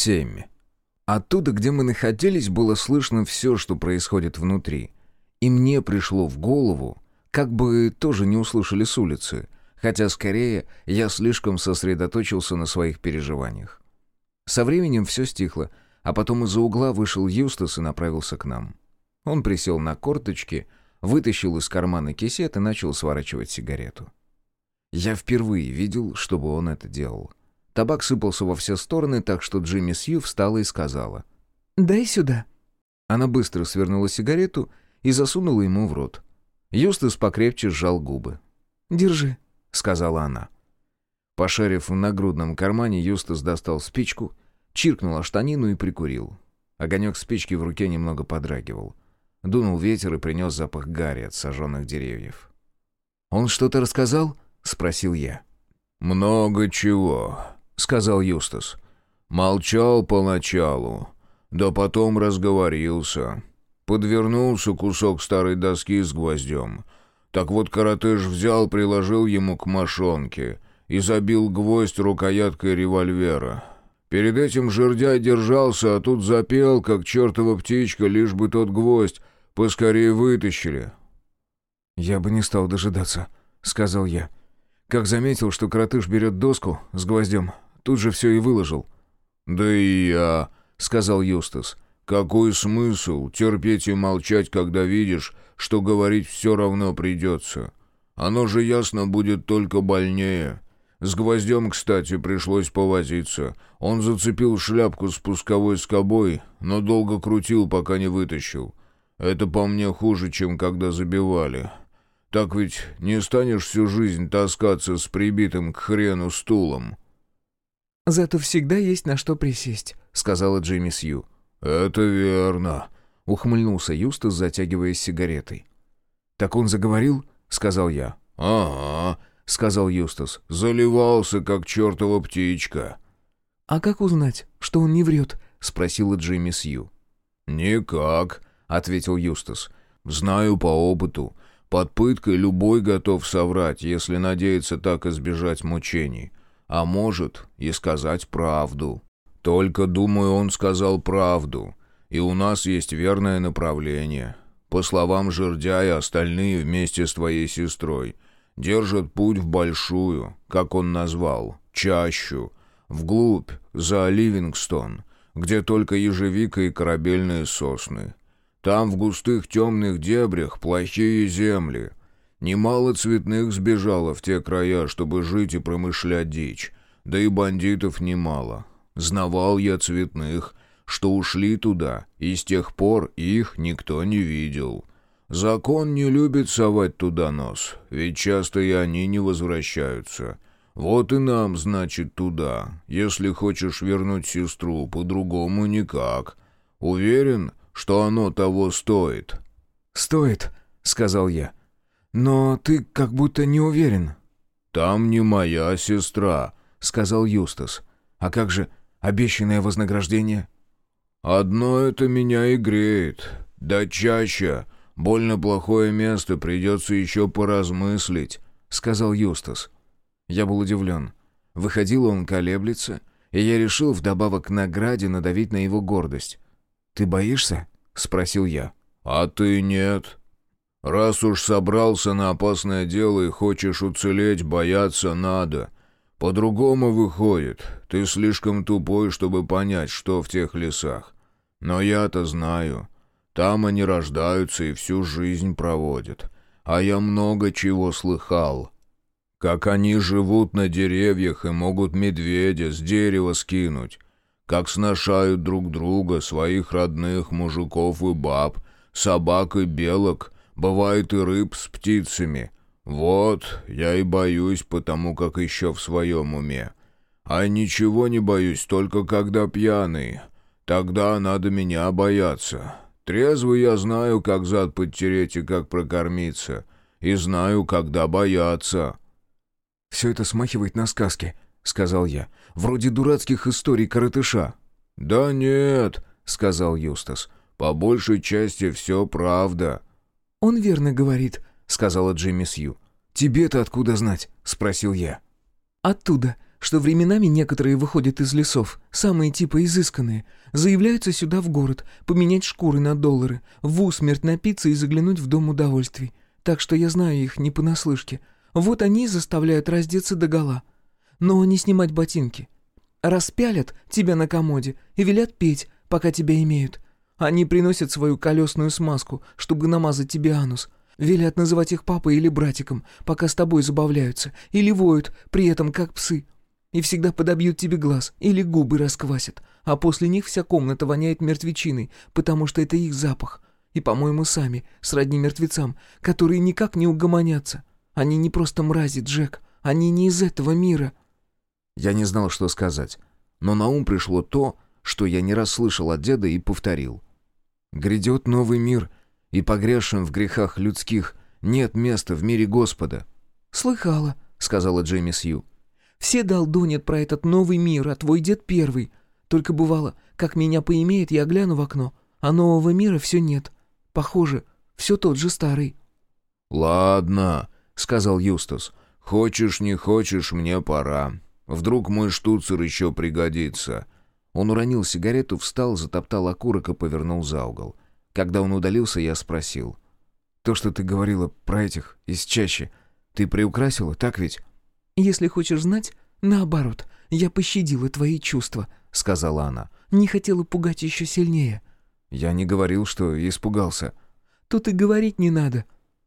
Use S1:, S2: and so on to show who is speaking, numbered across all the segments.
S1: 7. Оттуда, где мы находились, было слышно все, что происходит внутри. И мне пришло в голову, как бы тоже не услышали с улицы, хотя скорее я слишком сосредоточился на своих переживаниях. Со временем все стихло, а потом из-за угла вышел Юстас и направился к нам. Он присел на корточки, вытащил из кармана кисет и начал сворачивать сигарету. Я впервые видел, чтобы он это делал. Табак сыпался во все стороны, так что Джимми Сью встала и сказала.
S2: «Дай сюда».
S1: Она быстро свернула сигарету и засунула ему в рот. Юстас покрепче сжал губы.
S2: «Держи», —
S1: сказала она. Пошарив в нагрудном кармане, Юстас достал спичку, чиркнул о штанину и прикурил. Огонек спички в руке немного подрагивал. Дунул ветер и принес запах гари от сожженных деревьев. «Он что-то рассказал?» — спросил я.
S3: «Много чего», — сказал Юстас. «Молчал поначалу, да потом разговорился. Подвернулся кусок старой доски с гвоздем. Так вот коротыш взял, приложил ему к мошонке и забил гвоздь рукояткой револьвера. Перед этим жердяй держался, а тут запел, как чертова птичка, лишь бы тот гвоздь поскорее вытащили».
S1: «Я бы не стал дожидаться», — сказал я. Как заметил, что коротыш берет доску с гвоздем, Тут же все и выложил».
S3: «Да и я», — сказал Юстас. «Какой смысл терпеть и молчать, когда видишь, что говорить все равно придется? Оно же ясно будет только больнее». С гвоздем, кстати, пришлось повозиться. Он зацепил шляпку с пусковой скобой, но долго крутил, пока не вытащил. Это по мне хуже, чем когда забивали. Так ведь не станешь всю жизнь таскаться с прибитым к хрену стулом.
S2: «Зато всегда есть на что присесть», — сказала Джимми Сью.
S3: «Это верно», —
S1: ухмыльнулся Юстас, затягиваясь сигаретой. «Так он заговорил?» — сказал я.
S3: «Ага», — сказал Юстас. «Заливался, как чертова птичка».
S2: «А как узнать, что он не врет?» — спросила Джимми Сью.
S3: «Никак», — ответил Юстас. «Знаю по опыту. Под пыткой любой готов соврать, если надеется так избежать мучений а может и сказать правду. Только, думаю, он сказал правду, и у нас есть верное направление. По словам Жердяя, остальные вместе с твоей сестрой держат путь в большую, как он назвал, чащу, вглубь, за Ливингстон, где только ежевика и корабельные сосны. Там в густых темных дебрях плохие земли, Немало цветных сбежало в те края, чтобы жить и промышлять дичь. Да и бандитов немало. Знавал я цветных, что ушли туда, и с тех пор их никто не видел. Закон не любит совать туда нос, ведь часто и они не возвращаются. Вот и нам, значит, туда, если хочешь вернуть сестру, по-другому никак. Уверен, что оно того стоит?»
S1: «Стоит», — сказал я. «Но ты как будто не уверен».
S3: «Там не моя сестра», — сказал Юстас.
S1: «А как же обещанное вознаграждение?»
S3: «Одно это меня и греет. Да чаще. Больно плохое место, придется еще поразмыслить», — сказал Юстас.
S1: Я был удивлен. Выходил он колеблется, и я решил вдобавок к награде надавить на его гордость. «Ты боишься?» — спросил я.
S3: «А ты нет?» Раз уж собрался на опасное дело и хочешь уцелеть, бояться надо. По-другому выходит. Ты слишком тупой, чтобы понять, что в тех лесах. Но я-то знаю. Там они рождаются и всю жизнь проводят. А я много чего слыхал. Как они живут на деревьях и могут медведя с дерева скинуть. Как сношают друг друга, своих родных мужиков и баб, собак и белок — Бывает и рыб с птицами. Вот, я и боюсь, потому как еще в своем уме. А ничего не боюсь, только когда пьяный. Тогда надо меня бояться. Трезвый я знаю, как зад подтереть и как прокормиться. И знаю, когда бояться».
S1: «Все это смахивает на сказки», — сказал я. «Вроде дурацких историй коротыша».
S3: «Да нет», — сказал Юстас. «По большей части все правда».
S2: «Он верно говорит», —
S1: сказала Джимми Сью. «Тебе-то откуда знать?» — спросил я.
S2: «Оттуда», что временами некоторые выходят из лесов, самые типа изысканные, заявляются сюда в город, поменять шкуры на доллары, в усмерть напиться и заглянуть в дом удовольствий. Так что я знаю их не понаслышке. Вот они заставляют раздеться догола. Но не снимать ботинки. Распялят тебя на комоде и велят петь, пока тебя имеют. Они приносят свою колесную смазку, чтобы намазать тебе анус. Велят называть их папой или братиком, пока с тобой забавляются, или воют, при этом как псы. И всегда подобьют тебе глаз или губы расквасят, а после них вся комната воняет мертвечиной, потому что это их запах. И, по-моему, сами, сродни мертвецам, которые никак не угомонятся. Они не просто мрази, Джек, они не из этого мира».
S1: Я не знал, что сказать, но на ум пришло то, что я не раз слышал от деда и повторил. «Грядет новый мир, и погрешим в грехах людских нет места в мире Господа».
S2: «Слыхала», — сказала Джейми Сью. «Все долдонят про этот новый мир, а твой дед первый. Только бывало, как меня поимеет, я гляну в окно, а нового мира все нет. Похоже, все тот же старый».
S3: «Ладно», — сказал Юстас. «Хочешь, не хочешь, мне пора. Вдруг мой штуцер еще пригодится».
S1: Он уронил сигарету, встал, затоптал окурок и повернул за угол. Когда он удалился, я спросил. «То, что ты говорила про этих из чаще, ты приукрасила, так ведь?»
S2: «Если хочешь знать, наоборот, я пощадила твои чувства», — сказала она. «Не хотела пугать еще сильнее».
S1: «Я не говорил, что испугался».
S2: «Тут и говорить не надо».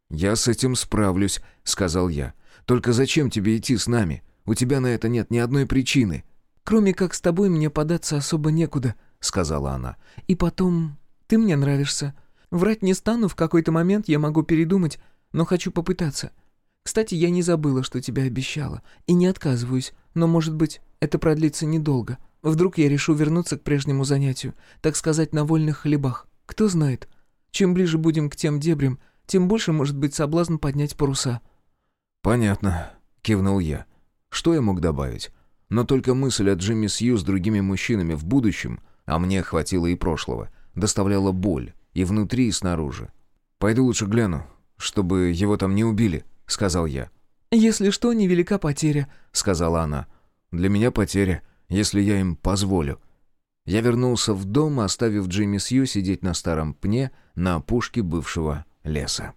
S1: «Я с этим справлюсь», — сказал я. «Только зачем тебе идти с нами? У тебя на это нет ни одной причины».
S2: «Кроме как с тобой мне податься особо некуда», — сказала она. «И потом, ты мне нравишься. Врать не стану, в какой-то момент я могу передумать, но хочу попытаться. Кстати, я не забыла, что тебя обещала, и не отказываюсь, но, может быть, это продлится недолго. Вдруг я решу вернуться к прежнему занятию, так сказать, на вольных хлебах. Кто знает. Чем ближе будем к тем дебрям, тем больше может быть соблазн поднять паруса».
S1: «Понятно», — кивнул я. «Что я мог добавить? Но только мысль о Джимми Сью с другими мужчинами в будущем, а мне хватило и прошлого, доставляла боль и внутри, и снаружи. «Пойду лучше гляну, чтобы его там не убили», — сказал я.
S2: «Если что, невелика потеря», — сказала она.
S1: «Для меня потеря, если я им позволю». Я вернулся в дом, оставив Джимми Сью сидеть на старом пне на опушке бывшего леса.